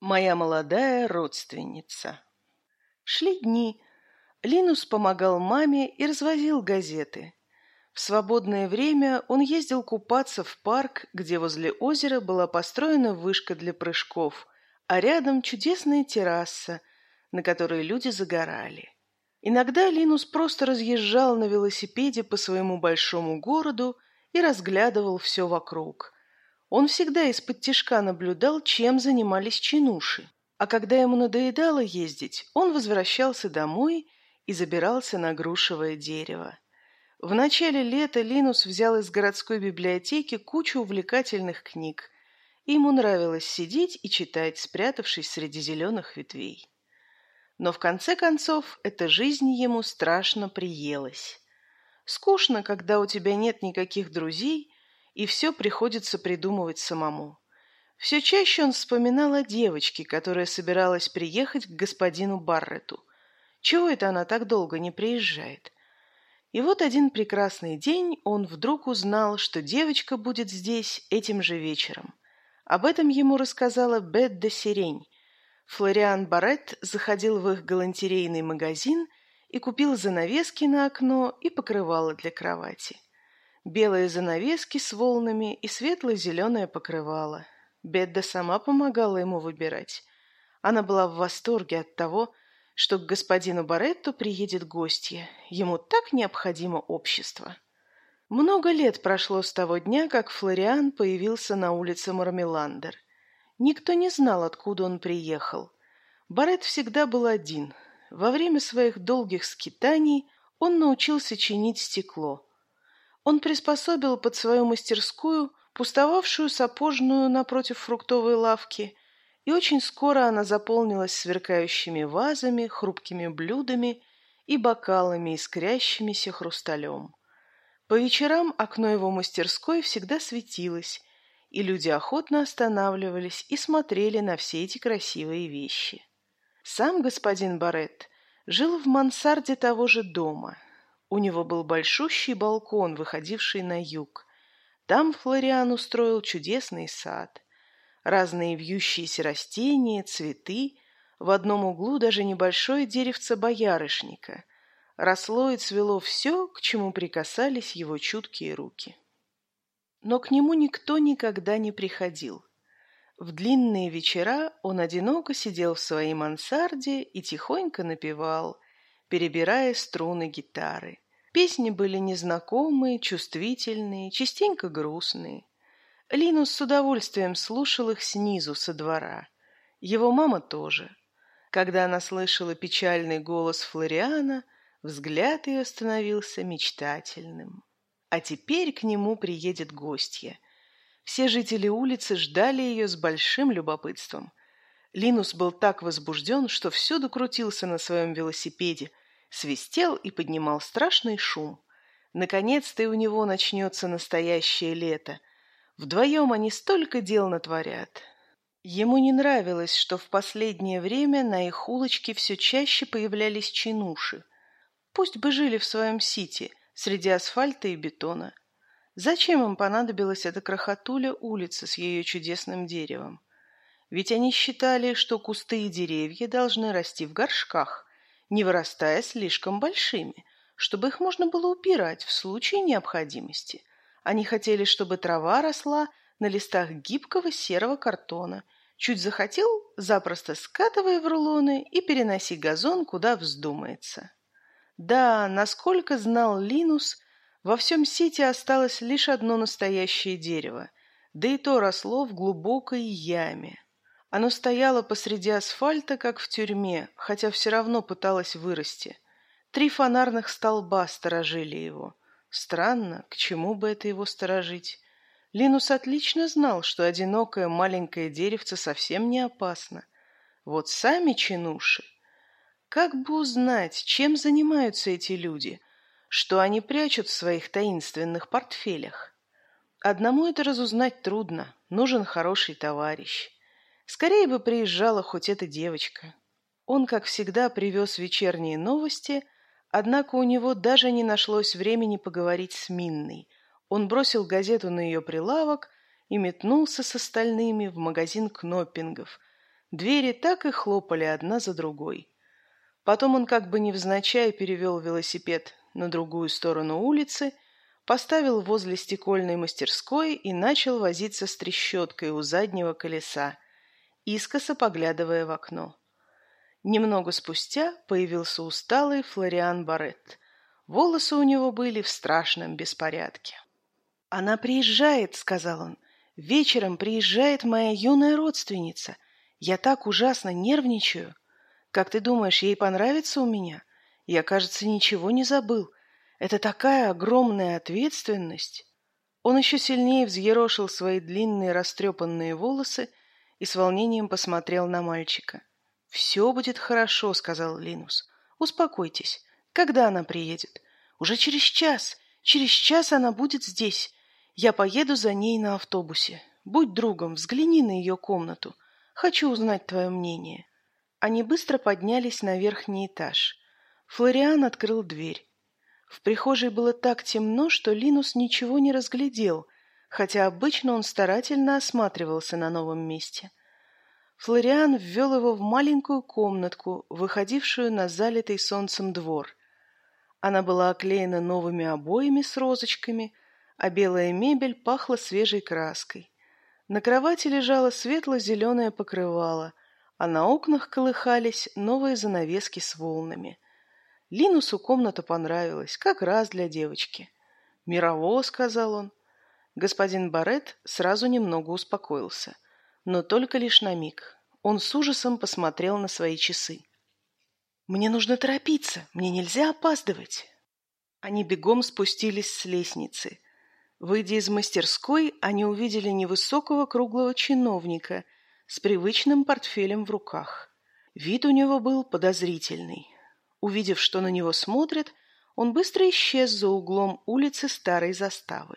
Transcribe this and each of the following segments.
Моя молодая родственница. Шли дни. Линус помогал маме и развозил газеты. В свободное время он ездил купаться в парк, где возле озера была построена вышка для прыжков, а рядом чудесная терраса, на которой люди загорали. Иногда Линус просто разъезжал на велосипеде по своему большому городу и разглядывал все вокруг – он всегда из-под тишка наблюдал, чем занимались чинуши. А когда ему надоедало ездить, он возвращался домой и забирался на грушевое дерево. В начале лета Линус взял из городской библиотеки кучу увлекательных книг. Ему нравилось сидеть и читать, спрятавшись среди зеленых ветвей. Но в конце концов эта жизнь ему страшно приелась. Скучно, когда у тебя нет никаких друзей, и все приходится придумывать самому. Все чаще он вспоминал о девочке, которая собиралась приехать к господину Баррету. Чего это она так долго не приезжает? И вот один прекрасный день он вдруг узнал, что девочка будет здесь этим же вечером. Об этом ему рассказала Бетда Сирень. Флориан Барретт заходил в их галантерейный магазин и купил занавески на окно и покрывало для кровати белые занавески с волнами и светло-зеленое покрывало. Бедда сама помогала ему выбирать. Она была в восторге от того, что к господину Баретту приедет гостья. Ему так необходимо общество. Много лет прошло с того дня, как Флориан появился на улице Мармеландер. Никто не знал, откуда он приехал. Барет всегда был один. Во время своих долгих скитаний он научился чинить стекло – он приспособил под свою мастерскую пустовавшую сапожную напротив фруктовой лавки, и очень скоро она заполнилась сверкающими вазами, хрупкими блюдами и бокалами, искрящимися хрусталем. По вечерам окно его мастерской всегда светилось, и люди охотно останавливались и смотрели на все эти красивые вещи. Сам господин Барретт жил в мансарде того же дома – у него был большущий балкон, выходивший на юг. Там Флориан устроил чудесный сад. Разные вьющиеся растения, цветы. В одном углу даже небольшое деревце боярышника. Росло и цвело все, к чему прикасались его чуткие руки. Но к нему никто никогда не приходил. В длинные вечера он одиноко сидел в своей мансарде и тихонько напевал – перебирая струны гитары. Песни были незнакомые, чувствительные, частенько грустные. Линус с удовольствием слушал их снизу, со двора. Его мама тоже. Когда она слышала печальный голос Флориана, взгляд ее становился мечтательным. А теперь к нему приедет гостья. Все жители улицы ждали ее с большим любопытством. Линус был так возбужден, что всюду крутился на своем велосипеде, свистел и поднимал страшный шум. Наконец-то и у него начнется настоящее лето. Вдвоем они столько дел натворят. Ему не нравилось, что в последнее время на их улочке все чаще появлялись чинуши. Пусть бы жили в своем сити, среди асфальта и бетона. Зачем им понадобилась эта крохотуля улицы с ее чудесным деревом? Ведь они считали, что кусты и деревья должны расти в горшках, не вырастая слишком большими, чтобы их можно было упирать в случае необходимости. Они хотели, чтобы трава росла на листах гибкого серого картона. Чуть захотел, запросто скатывая в рулоны и переноси газон, куда вздумается. Да, насколько знал Линус, во всем сити осталось лишь одно настоящее дерево, да и то росло в глубокой яме. Оно стояло посреди асфальта, как в тюрьме, хотя все равно пыталось вырасти. Три фонарных столба сторожили его. Странно, к чему бы это его сторожить? Линус отлично знал, что одинокое маленькое деревце совсем не опасно. Вот сами чинуши. Как бы узнать, чем занимаются эти люди, что они прячут в своих таинственных портфелях? Одному это разузнать трудно, нужен хороший товарищ. Скорее бы приезжала хоть эта девочка. Он, как всегда, привез вечерние новости, однако у него даже не нашлось времени поговорить с Минной. Он бросил газету на ее прилавок и метнулся с остальными в магазин Кноппингов. Двери так и хлопали одна за другой. Потом он как бы невзначай перевел велосипед на другую сторону улицы, поставил возле стекольной мастерской и начал возиться с трещоткой у заднего колеса, искоса поглядывая в окно. Немного спустя появился усталый Флориан Барретт. Волосы у него были в страшном беспорядке. «Она приезжает», — сказал он. «Вечером приезжает моя юная родственница. Я так ужасно нервничаю. Как ты думаешь, ей понравится у меня? Я, кажется, ничего не забыл. Это такая огромная ответственность». Он еще сильнее взъерошил свои длинные растрепанные волосы и с волнением посмотрел на мальчика. «Все будет хорошо», — сказал Линус. «Успокойтесь. Когда она приедет? Уже через час. Через час она будет здесь. Я поеду за ней на автобусе. Будь другом, взгляни на ее комнату. Хочу узнать твое мнение». Они быстро поднялись на верхний этаж. Флориан открыл дверь. В прихожей было так темно, что Линус ничего не разглядел, хотя обычно он старательно осматривался на новом месте. Флориан ввел его в маленькую комнатку, выходившую на залитый солнцем двор. Она была оклеена новыми обоями с розочками, а белая мебель пахла свежей краской. На кровати лежало светло-зеленое покрывало, а на окнах колыхались новые занавески с волнами. Линусу комната понравилась, как раз для девочки. «Мирово», — сказал он. Господин Барретт сразу немного успокоился — но только лишь на миг. Он с ужасом посмотрел на свои часы. «Мне нужно торопиться, мне нельзя опаздывать!» Они бегом спустились с лестницы. Выйдя из мастерской, они увидели невысокого круглого чиновника с привычным портфелем в руках. Вид у него был подозрительный. Увидев, что на него смотрят, он быстро исчез за углом улицы старой заставы.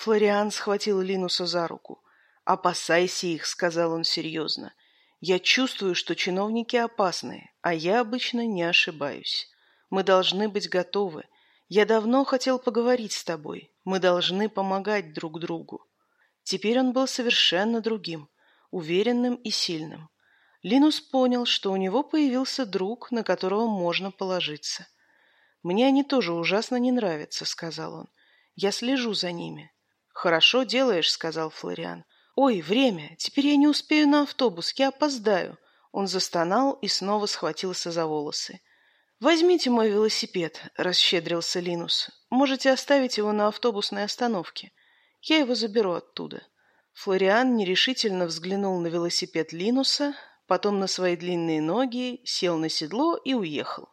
Флориан схватил Линуса за руку. «Опасайся их», — сказал он серьезно. «Я чувствую, что чиновники опасны, а я обычно не ошибаюсь. Мы должны быть готовы. Я давно хотел поговорить с тобой. Мы должны помогать друг другу». Теперь он был совершенно другим, уверенным и сильным. Линус понял, что у него появился друг, на которого можно положиться. «Мне они тоже ужасно не нравятся», — сказал он. «Я слежу за ними». «Хорошо делаешь», — сказал Флориан. «Ой, время! Теперь я не успею на автобус, я опоздаю!» Он застонал и снова схватился за волосы. «Возьмите мой велосипед», — расщедрился Линус. «Можете оставить его на автобусной остановке. Я его заберу оттуда». Флориан нерешительно взглянул на велосипед Линуса, потом на свои длинные ноги, сел на седло и уехал.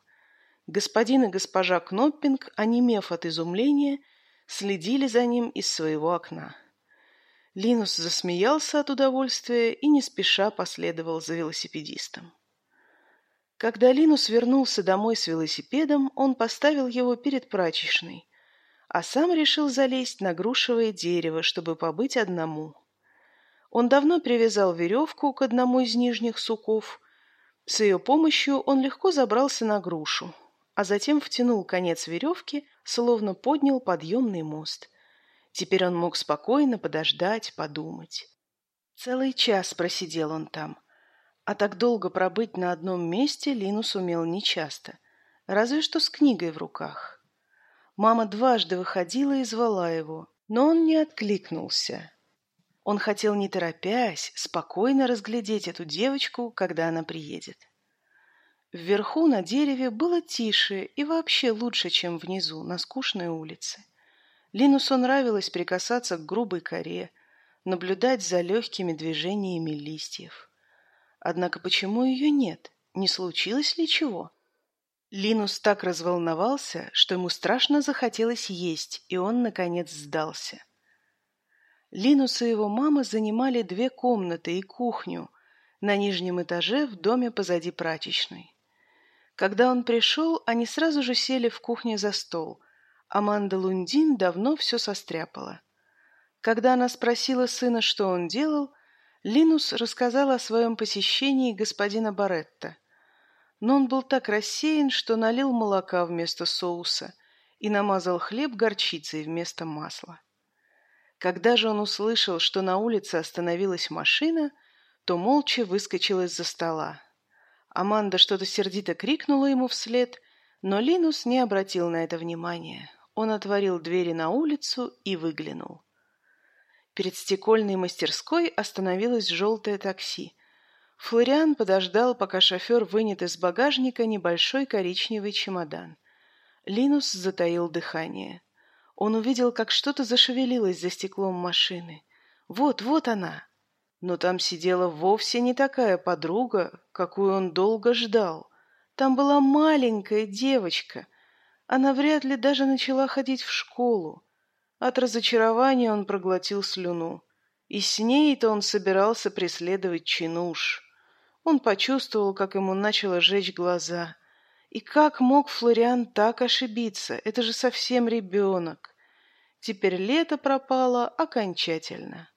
Господин и госпожа Кноппинг, онемев от изумления, следили за ним из своего окна. Линус засмеялся от удовольствия и не спеша последовал за велосипедистом. Когда Линус вернулся домой с велосипедом, он поставил его перед прачечной, а сам решил залезть на грушевое дерево, чтобы побыть одному. Он давно привязал веревку к одному из нижних суков. С ее помощью он легко забрался на грушу, а затем втянул конец веревки, словно поднял подъемный мост – Теперь он мог спокойно подождать, подумать. Целый час просидел он там. А так долго пробыть на одном месте Линус умел нечасто, разве что с книгой в руках. Мама дважды выходила и звала его, но он не откликнулся. Он хотел, не торопясь, спокойно разглядеть эту девочку, когда она приедет. Вверху на дереве было тише и вообще лучше, чем внизу, на скучной улице. Линусу нравилось прикасаться к грубой коре, наблюдать за легкими движениями листьев. Однако почему ее нет? Не случилось ли чего? Линус так разволновался, что ему страшно захотелось есть, и он, наконец, сдался. Линус и его мама занимали две комнаты и кухню на нижнем этаже в доме позади прачечной. Когда он пришел, они сразу же сели в кухне за стол – Аманда Лундин давно все состряпала. Когда она спросила сына, что он делал, Линус рассказал о своем посещении господина Баретта. Но он был так рассеян, что налил молока вместо соуса и намазал хлеб горчицей вместо масла. Когда же он услышал, что на улице остановилась машина, то молча выскочил из-за стола. Аманда что-то сердито крикнула ему вслед, но Линус не обратил на это внимания. Он отворил двери на улицу и выглянул. Перед стекольной мастерской остановилось желтое такси. Флориан подождал, пока шофер вынет из багажника небольшой коричневый чемодан. Линус затаил дыхание. Он увидел, как что-то зашевелилось за стеклом машины. Вот, вот она. Но там сидела вовсе не такая подруга, какую он долго ждал. Там была маленькая девочка. Она вряд ли даже начала ходить в школу. От разочарования он проглотил слюну. И с ней-то он собирался преследовать чинуш. Он почувствовал, как ему начало жечь глаза. И как мог Флориан так ошибиться? Это же совсем ребенок. Теперь лето пропало окончательно.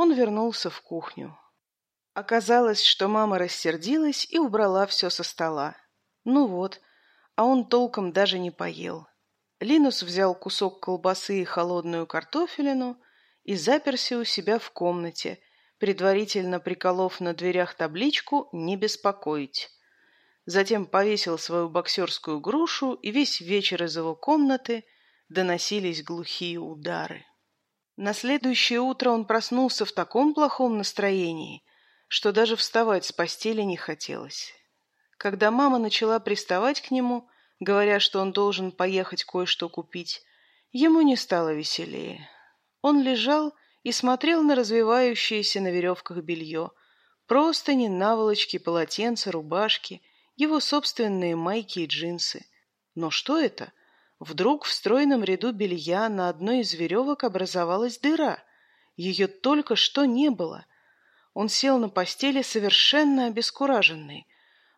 Он вернулся в кухню. Оказалось, что мама рассердилась и убрала все со стола. Ну вот, а он толком даже не поел. Линус взял кусок колбасы и холодную картофелину и заперся у себя в комнате, предварительно приколов на дверях табличку «Не беспокоить». Затем повесил свою боксерскую грушу, и весь вечер из его комнаты доносились глухие удары. На следующее утро он проснулся в таком плохом настроении, что даже вставать с постели не хотелось. Когда мама начала приставать к нему, говоря, что он должен поехать кое-что купить, ему не стало веселее. Он лежал и смотрел на развивающееся на веревках белье, просто не наволочки, полотенца, рубашки, его собственные майки и джинсы. Но что это? Вдруг в стройном ряду белья на одной из веревок образовалась дыра. Ее только что не было. Он сел на постели совершенно обескураженный.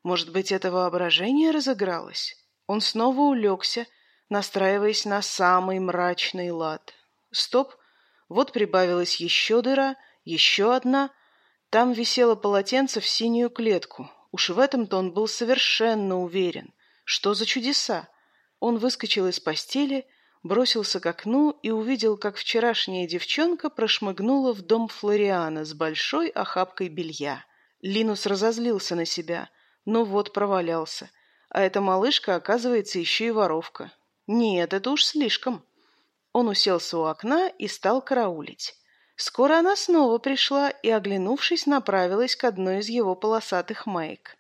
Может быть, это воображение разыгралось? Он снова улегся, настраиваясь на самый мрачный лад. Стоп! Вот прибавилась еще дыра, еще одна. Там висело полотенце в синюю клетку. Уж в этом-то он был совершенно уверен. Что за чудеса? Он выскочил из постели, бросился к окну и увидел, как вчерашняя девчонка прошмыгнула в дом Флориана с большой охапкой белья. Линус разозлился на себя. Ну вот, провалялся. А эта малышка, оказывается, еще и воровка. Нет, это уж слишком. Он уселся у окна и стал караулить. Скоро она снова пришла и, оглянувшись, направилась к одной из его полосатых маек.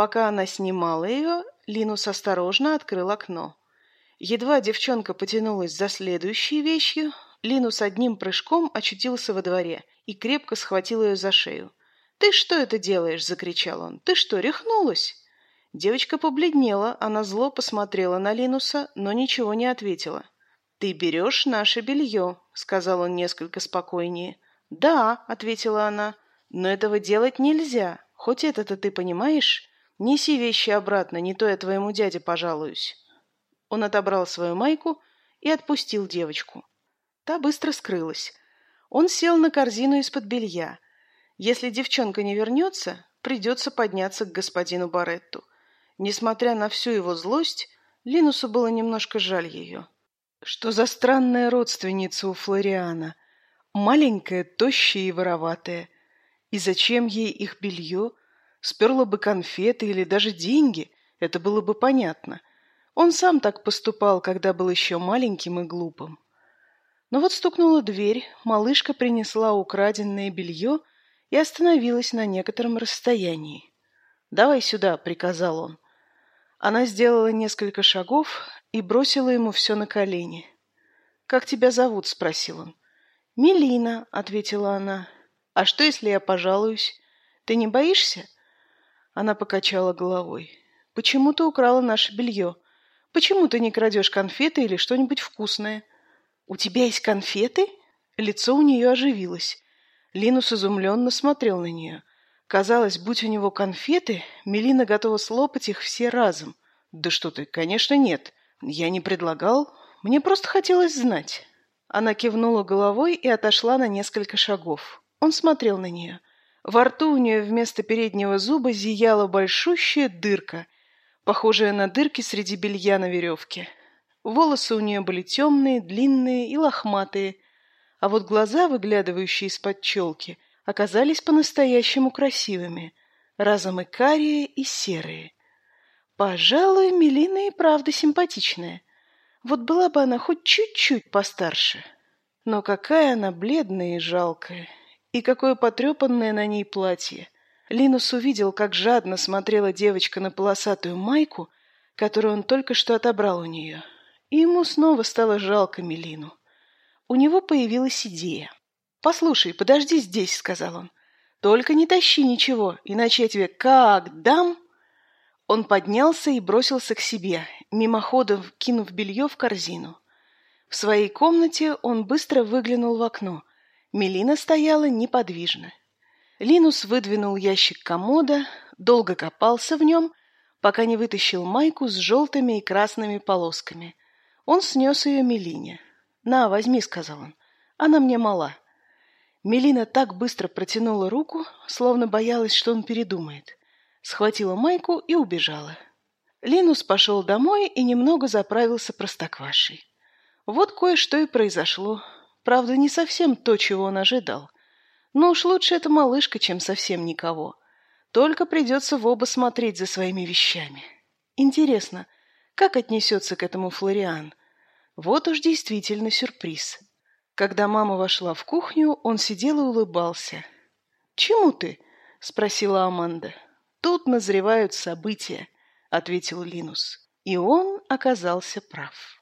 Пока она снимала ее, Линус осторожно открыл окно. Едва девчонка потянулась за следующей вещью, Линус одним прыжком очутился во дворе и крепко схватил ее за шею. «Ты что это делаешь?» – закричал он. «Ты что, рехнулась?» Девочка побледнела, она зло посмотрела на Линуса, но ничего не ответила. «Ты берешь наше белье», — сказал он несколько спокойнее. «Да», — ответила она, — «но этого делать нельзя. Хоть это-то ты понимаешь? Неси вещи обратно, не то я твоему дяде пожалуюсь». Он отобрал свою майку и отпустил девочку. Та быстро скрылась. Он сел на корзину из-под белья. Если девчонка не вернется, придется подняться к господину Баретту. Несмотря на всю его злость, Линусу было немножко жаль ее. Что за странная родственница у Флориана? Маленькая, тощая и вороватая. И зачем ей их белье? Сперла бы конфеты или даже деньги, это было бы понятно. Он сам так поступал, когда был еще маленьким и глупым. Но вот стукнула дверь, малышка принесла украденное белье и остановилась на некотором расстоянии. «Давай сюда», — приказал он. Она сделала несколько шагов и бросила ему все на колени. «Как тебя зовут?» — спросил он. «Мелина», — ответила она. «А что, если я пожалуюсь? Ты не боишься?» Она покачала головой. «Почему ты украла наше белье? Почему ты не крадешь конфеты или что-нибудь вкусное?» «У тебя есть конфеты?» Лицо у нее оживилось. Линус изумленно смотрел на нее. Казалось, будь у него конфеты, Мелина готова слопать их все разом. Да что ты, конечно, нет. Я не предлагал. Мне просто хотелось знать. Она кивнула головой и отошла на несколько шагов. Он смотрел на нее. Во рту у нее вместо переднего зуба зияла большущая дырка, похожая на дырки среди белья на веревке. Волосы у нее были темные, длинные и лохматые, а вот глаза, выглядывающие из-под челки, оказались по-настоящему красивыми, разом и карие, и серые. Пожалуй, Мелина и правда симпатичная. Вот была бы она хоть чуть-чуть постарше. Но какая она бледная и жалкая. И какое потрепанное на ней платье. Линус увидел, как жадно смотрела девочка на полосатую майку, которую он только что отобрал у нее. И ему снова стало жалко Мелину. У него появилась идея. «Послушай, подожди здесь», — сказал он. «Только не тащи ничего, иначе я тебе как дам...» Он поднялся и бросился к себе, мимоходом кинув белье в корзину. В своей комнате он быстро выглянул в окно. Мелина стояла неподвижно. Линус выдвинул ящик комода, долго копался в нем, пока не вытащил майку с желтыми и красными полосками. Он снес ее Мелине. «На, возьми», — сказал он. «Она мне мала». Мелина так быстро протянула руку, словно боялась, что он передумает схватила майку и убежала. Линус пошел домой и немного заправился простоквашей. Вот кое-что и произошло. Правда, не совсем то, чего он ожидал. Но уж лучше эта малышка, чем совсем никого. Только придется в оба смотреть за своими вещами. Интересно, как отнесется к этому Флориан? Вот уж действительно сюрприз. Когда мама вошла в кухню, он сидел и улыбался. «Чему ты?» — спросила Аманда. Тут назревают события, ответил Линус. И он оказался прав.